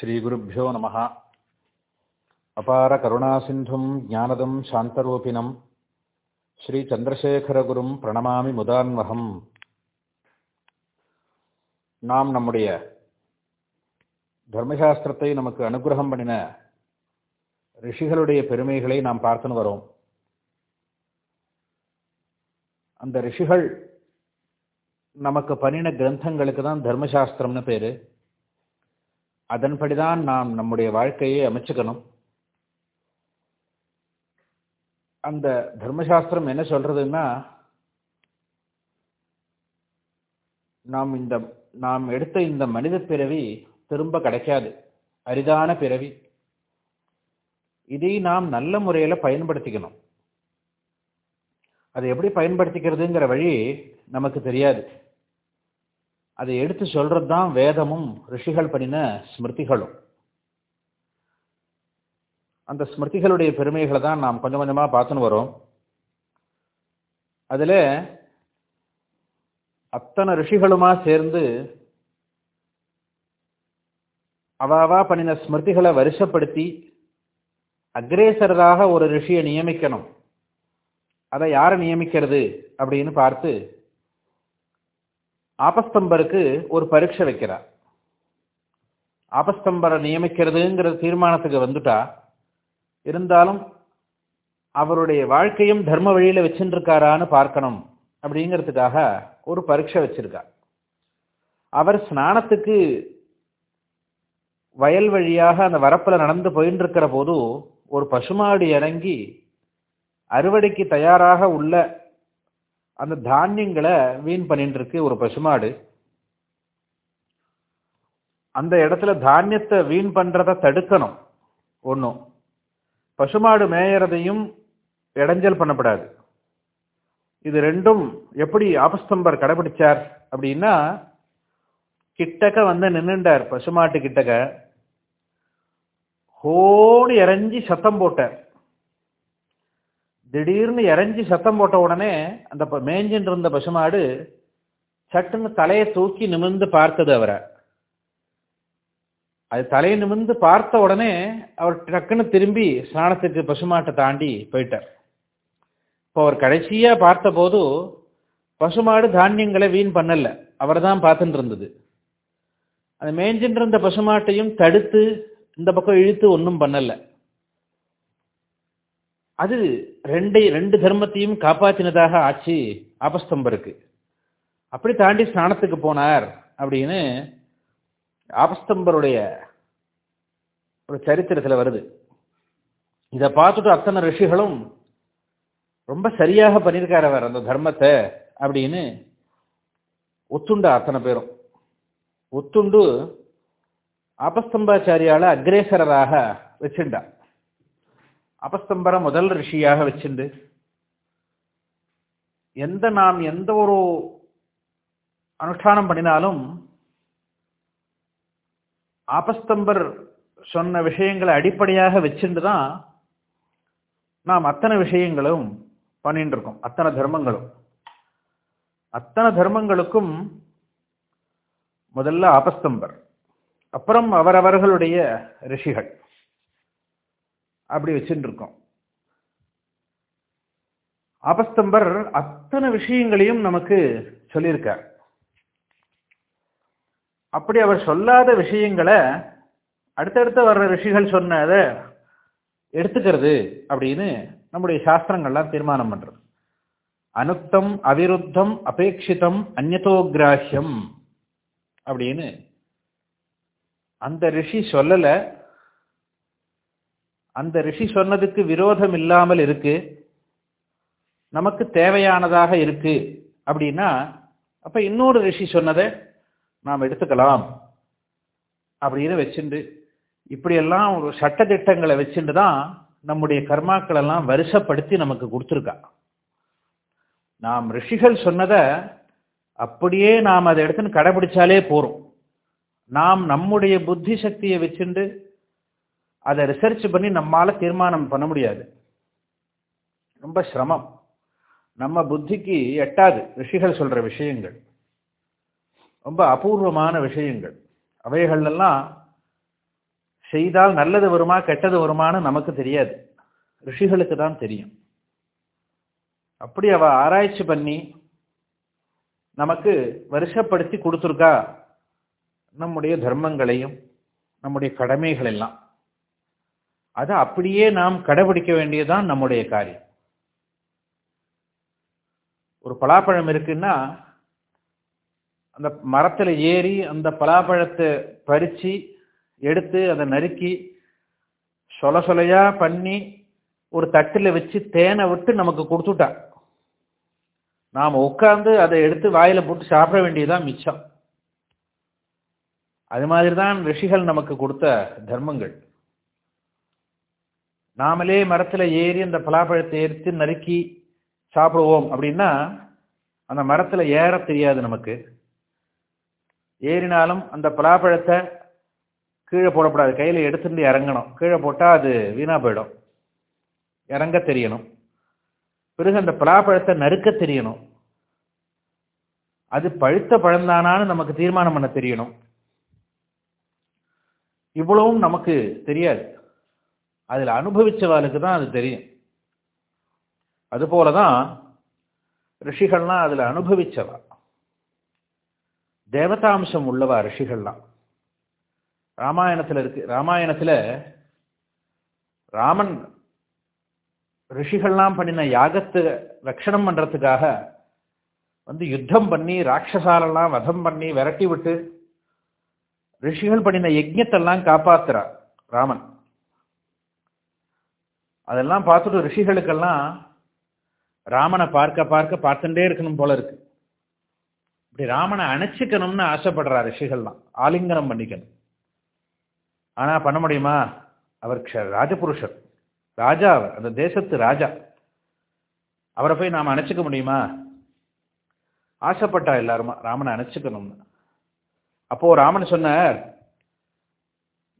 ஸ்ரீகுருப்போ நம. அபார கருணாசிந்தும் ஜானதம் சாந்தரூபிணம். ஸ்ரீ சந்திரசேகரகுரும் பிரணமாமி முதான்வகம். நாம் நம்முடைய தர்மசாஸ்திரத்தை நமக்கு அனுகிரகம் பண்ணின ரிஷிகளுடைய பெருமைகளை நாம் பார்த்துன்னு வரோம். அந்த ரிஷிகள் நமக்கு பண்ணின கிரந்தங்களுக்கு தான் தர்மசாஸ்திரம்னு பேர். அதன்படிதான் நாம் நம்முடைய வாழ்க்கையை அமைச்சுக்கணும். அந்த தர்மசாஸ்திரம் என்ன சொல்றதுன்னா நாம் இந்த நாம் எடுத்த இந்த மனித பிறவி திரும்ப கிடைக்காது. அரிதான பிறவி. இதை நாம் நல்ல முறையில் பயன்படுத்திக்கணும். அதை எப்படி பயன்படுத்திக்கிறதுங்கிற வழி நமக்கு தெரியாது. அதை எடுத்து சொல்றது தான் வேதமும் ரிஷிகள் பண்ணின ஸ்மிருதிகளும். அந்த ஸ்மிருதிகளுடைய பெருமைகளை தான் நாம் கொஞ்சம் கொஞ்சமாக பார்த்துன்னு வரோம். அதில் அத்தனை ரிஷிகளுமா சேர்ந்து அவாவா பண்ணின ஸ்மிருதிகளை வருஷப்படுத்தி அக்ரேசராக ஒரு ரிஷியை நியமிக்கணும். அதை யாரை நியமிக்கிறது அப்படின்னு பார்த்து ஆபஸ்தம்பருக்கு ஒரு பரீட்சை வைக்கிறார். ஆபஸ்தம்பரை நியமிக்கிறதுங்கிற தீர்மானத்துக்கு வந்துட்டா இருந்தாலும் அவருடைய வாழ்க்கையும் தர்ம வழியில் வச்சுருக்காரான்னு பார்க்கணும் அப்படிங்கிறதுக்காக ஒரு பரீட்சை வச்சிருக்கார். அவர் ஸ்நானத்துக்கு வயல் வழியாக அந்த வரப்பில் நடந்து போயின்னு இருக்கிற போது ஒரு பசுமாடு இறங்கி அறுவடைக்கு தயாராக உள்ள அந்த தானியங்களை வீண் பண்ணிட்டு இருக்கு ஒரு பசுமாடு. அந்த இடத்துல தானியத்தை வீண் பண்றத தடுக்கணும். ஒன்றும் பசுமாடு மேயறதையும் இடைஞ்சல் பண்ணப்படாது. இது ரெண்டும் எப்படி ஆபஸ்தம்பர் கடைபிடிச்சார் அப்படின்னா கிட்டக்க வந்து நின்றுண்டார் பசுமாட்டு கிட்டக்க. ஹோடு இறஞ்சி சத்தம் போட்டார். திடீர்னு இறஞ்சி சத்தம் போட்ட உடனே அந்த மேஞ்சின்னு இருந்த பசுமாடு சட்டுன்னு தலையை தூக்கி நிமிர்ந்து பார்த்தது அவரை. அது தலையை நிமிர்ந்து பார்த்த உடனே அவர் டக்குன்னு திரும்பி ஸ்நானத்துக்கு பசுமாட்டை தாண்டி போயிட்டார். இப்போ அவர் கடைசியாக பார்த்தபோது பசுமாடு தானியங்களை வீண் பண்ணல. அவர் தான் பார்த்துட்டு இருந்தது. அந்த மேய்ஞ்சின்னு இருந்த பசுமாட்டையும் தடுத்து இந்த பக்கம் இழுத்து ஒன்றும் பண்ணலை. அது ரெண்டை ரெண்டு தர்மத்தையும் காப்பாற்றினதாக ஆச்சு ஆபஸ்தம்பருக்கு. அப்படி தாண்டி ஸ்நானத்துக்கு போனார் அப்படின்னு ஆபஸ்தம்பருடைய ஒரு சரித்திரத்தில் வருது. இதை பார்த்துட்டு அத்தனை ரிஷிகளும் ரொம்ப சரியாக பண்ணியிருக்கார் அவர் அந்த தர்மத்தை அப்படின்னு ஒத்துண்டா அத்தனை பேரும். ஒத்துண்டு ஆபஸ்தம்பாச்சாரியால் அக்ரேசரராக வச்சுட்டான் அபஸ்தம்பர முதல் ரிஷியாக வச்சுண்டு எந்த நாம் எந்த ஒரு அனுஷ்டானம் பண்ணினாலும் ஆபஸ்தம்பர் சொன்ன விஷயங்களை அடிப்படையாக வச்சுட்டு தான் நாம் அத்தனை விஷயங்களும் பண்ணிட்டு இருக்கோம் அத்தனை தர்மங்களும். அத்தனை தர்மங்களுக்கும் முதல்ல ஆபஸ்தம்பர் அப்புறம் அவரவர்களுடைய ரிஷிகள். அப்படி வச்சுட்டு இருக்கோம் அபஸ்தம்பர் அத்தனை விஷயங்களையும் நமக்கு சொல்லியிருக்கார். அப்படி அவர் சொல்லாத விஷயங்களை அடுத்தடுத்த வர்ற ரிஷிகள் சொன்னதை எடுத்துக்கிறது அப்படின்னு நம்முடைய சாஸ்திரங்கள்லாம் தீர்மானம் பண்றது. அனுக்தம் அவிருத்தம் அபேட்சிதம் அந்நதோகிராஹியம் அப்படின்னு அந்த ரிஷி சொல்லலை அந்த ரிஷி சொன்னதுக்கு விரோதம் இல்லாமல் இருக்கு. நமக்கு தேவையானதாக இருக்கு. அப்படின்னா அப்ப இன்னொரு ரிஷி சொன்னதை நாம் எடுத்துக்கலாம். அப்படின்னு வச்சுண்டு இப்படியெல்லாம் ஒரு சட்டத்திட்டங்களை வச்சுட்டு தான் நம்முடைய கர்மாக்கள் எல்லாம் வருஷப்படுத்தி நமக்கு கொடுத்துருக்கா. நாம் ரிஷிகள் சொன்னதை அப்படியே நாம் அதை எடுத்துன்னு கடைபிடிச்சாலே போறோம். நாம் நம்முடைய புத்தி சக்தியை வச்சுண்டு அதை ரிசர்ச் பண்ணி நம்மால் தீர்மானம் பண்ண முடியாது. ரொம்ப சிரமம். நம்ம புத்திக்கு எட்டாது. ரிஷிகள் சொல்கிற விஷயங்கள். ரொம்ப அபூர்வமான விஷயங்கள். அவைகளெல்லாம் செய்தால் நல்லது வருமா கெட்டது வருமான்னு நமக்கு தெரியாது. ரிஷிகளுக்கு தான் தெரியும். அப்படி அவ ஆராய்ச்சி பண்ணி நமக்கு வருஷப்படுத்தி கொடுத்துருக்கா. நம்முடைய தர்மங்களையும் நம்முடைய கடமைகள் எல்லாம். அதை அப்படியே நாம் கடைபிடிக்க வேண்டியதுதான் நம்முடைய காரியம். ஒரு பலாப்பழம் இருக்குன்னா அந்த மரத்தில் ஏறி அந்த பலாப்பழத்தை பறித்து எடுத்து அதை நறுக்கி சொல சொலையாக பண்ணி ஒரு தட்டில் வச்சு தேனை விட்டு நமக்கு கொடுத்துட்டா. நாம் உட்காந்து அதை எடுத்து வாயில் போட்டு சாப்பிட வேண்டியதுதான் மிச்சம். அது மாதிரி தான் ரிஷிகள் நமக்கு கொடுத்த தர்மங்கள். நாமளே மரத்தில் ஏறி அந்த பலாப்பழத்தை எடுத்து நறுக்கி சாப்பிடுவோம் அப்படின்னா அந்த மரத்தில் ஏற தெரியாது நமக்கு. ஏறினாலும் அந்த பலாப்பழத்தை கீழே போடக்கூடாது கையில் எடுத்துட்டு இறங்கணும். கீழே போட்டால் அது வீணாக போயிடும். இறங்க தெரியணும். பிறகு அந்த பலாப்பழத்தை நறுக்க தெரியணும். அது பழுத்த பழந்தானான்னு நமக்கு தீர்மானம் பண்ண தெரியணும். இவ்வளவும் நமக்கு தெரியாது. அதில் அனுபவித்தவாளுக்கு தான் அது தெரியும். அதுபோல தான் ரிஷிகள்லாம் அதில் அனுபவித்தவா தேவதாம்சம் உள்ளவா ரிஷிகள்லாம். ராமாயணத்தில் இருக்கு ராமாயணத்தில் ராமன் ரிஷிகள்லாம் பண்ணின யாகத்தை ரட்சணம் பண்ணுறதுக்காக வந்து யுத்தம் பண்ணி ராட்சசாலெல்லாம் வதம் பண்ணி விரட்டி விட்டு ரிஷிகள் பண்ணின யஜ்யத்தெல்லாம் காப்பாத்துறா ராமன். அதெல்லாம் பார்த்துட்டு ரிஷிகளுக்கெல்லாம் ராமனை பார்க்க பார்க்க பார்த்துட்டே இருக்கணும் போல இருக்கு. இப்படி ராமனை அணைச்சிக்கணும்னு ஆசைப்படுறா ரிஷிகள்லாம். ஆலிங்கனம் பண்ணிக்கணும். ஆனா பண்ண முடியுமா? அவர் க்ஷ- ராஜபுருஷர். ராஜா அவர் அந்த தேசத்து ராஜா. அவரை போய் நாம் அணைச்சிக்க முடியுமா? ஆசைப்பட்டா எல்லாருமா ராமனை அணைச்சிக்கணும்னு. அப்போ ராமன் சொன்னார்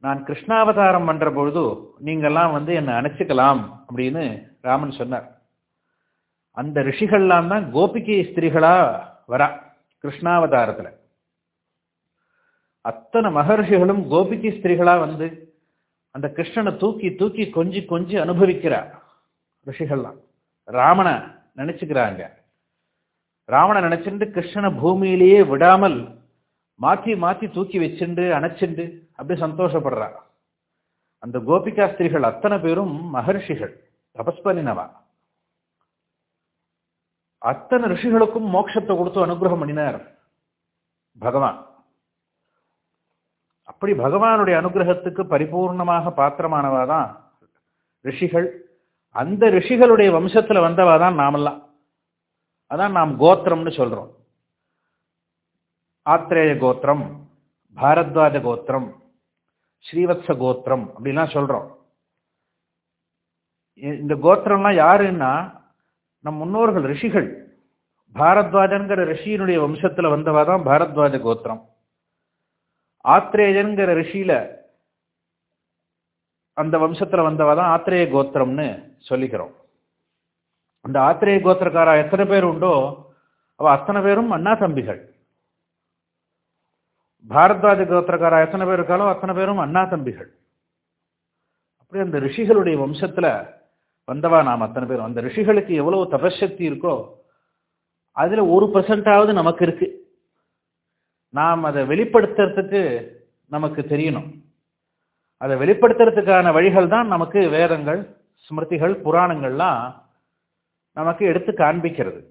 நான் கிருஷ்ணாவதாரம் பண்ற பொழுது நீங்கெல்லாம் வந்து என்னை அணைச்சிக்கலாம் அப்படின்னு ராமன் சொன்னார். அந்த ரிஷிகள்லாம் தான் கோபிகை ஸ்திரீகளா வரா கிருஷ்ணாவதாரத்துல. அத்தனை மகர்ஷிகளும் கோபிகை ஸ்திரீகளா வந்து அந்த கிருஷ்ணனை தூக்கி தூக்கி கொஞ்சி கொஞ்சி அனுபவிக்கிறா ரிஷிகள்லாம். ராமனை நினைச்சுக்கிறாங்க. ராவண நினைச்சுண்டு கிருஷ்ணனை பூமியிலேயே விடாமல் மாற்றி மாற்றி தூக்கி வச்சுண்டு அணைச்சுண்டு அப்படி சந்தோஷப்படுறா. அந்த கோபிகா ஸ்திரீகள் அத்தனை பேரும் மகர்ஷிகள் தபஸ்பனினவா. அத்தனை ரிஷிகளுக்கும் மோட்சத்தை கொடுத்து அனுகிரகம் பண்ணினார் பகவான். அப்படி பகவானுடைய அனுகிரகத்துக்கு பரிபூர்ணமாக பாத்திரமானவா தான் ரிஷிகள். அந்த ரிஷிகளுடைய வம்சத்தில் வந்தவா தான் நாமெல்லாம். அதான் நாம் கோத்திரம்னு சொல்கிறோம் ஆத்ரேய கோத்திரம் பாரத்வாஜ கோத்திரம் ஸ்ரீவத்ச கோத்திரம் அப்படிலாம் சொல்கிறோம் இந்த கோத்திரம்லாம் யாருன்னா நம் முன்னோர்கள் ரிஷிகள். பாரத்வாஜன்கிற ரிஷியினுடைய வம்சத்தில் வந்தவா தான் பாரத்வாஜ கோத்திரம் ஆத்ரேயன்கிற ரிஷியில அந்த வம்சத்தில் வந்தவா தான் ஆத்ரேய கோத்திரம்னு சொல்லிக்கிறோம். அந்த ஆத்திரேய கோத்திரக்காரா எத்தனை பேர் உண்டோ? அவ அத்தனை பேரும் அண்ணா தம்பிகள். பாரத்வாஜ கோத்திரக்காரா எத்தனை பேர் இருக்காலோ அத்தனை பேரும் அண்ணா தம்பிகள். அப்படி அந்த ரிஷிகளுடைய வம்சத்தில் வந்தவா நாம் அத்தனை பேரும். அந்த ரிஷிகளுக்கு எவ்வளவு தபசக்தி இருக்கோ அதில் ஒரு பர்சன்டாவது நமக்கு இருக்கு. நாம் அதை வெளிப்படுத்துறதுக்கு நமக்கு தெரியணும். அதை வெளிப்படுத்துறதுக்கான வழிகள் தான் நமக்கு வேதங்கள் ஸ்மிருதிகள் புராணங்கள்லாம் நமக்கு எடுத்து காண்பிக்கிறது.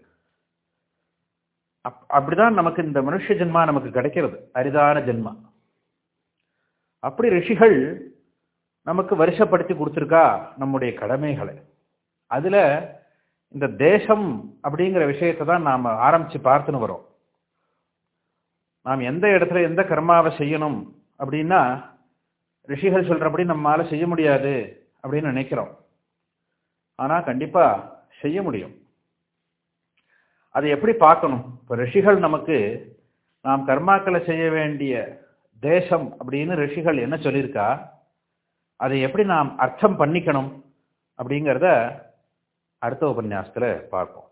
அப்- அப்படிதான் நமக்கு இந்த மனுஷ ஜென்மா நமக்கு கிடைக்கிறது. அரிதான ஜென்மா. அப்படி ரிஷிகள் நமக்கு வருஷப்படுத்தி கொடுத்துருக்கா? நம்முடைய கடமைகளை. அதில் இந்த தேசம் அப்படிங்கிற விஷயத்தை தான் நாம் ஆரம்பித்து பார்த்துன்னு வரோம் நாம் எந்த இடத்துல எந்த கர்மாவை செய்யணும் அப்படின்னா ரிஷிகள் சொல்கிறபடி நம்மளால் செய்ய முடியாது அப்படின்னு நினைக்கிறோம். ஆனால் கண்டிப்பாக செய்ய முடியும். அதை எப்படி பார்க்கணும்? இப்போ ரிஷிகள் நமக்கு நாம் கர்மாக்களை செய்ய வேண்டிய தேசம் அப்படின்னு ரிஷிகள் என்ன சொல்லியிருக்கா? அதை எப்படி நாம் அர்த்தம் பண்ணிக்கணும் அப்படிங்கிறத அடுத்த உபன்யாசத்தில் பார்ப்போம்.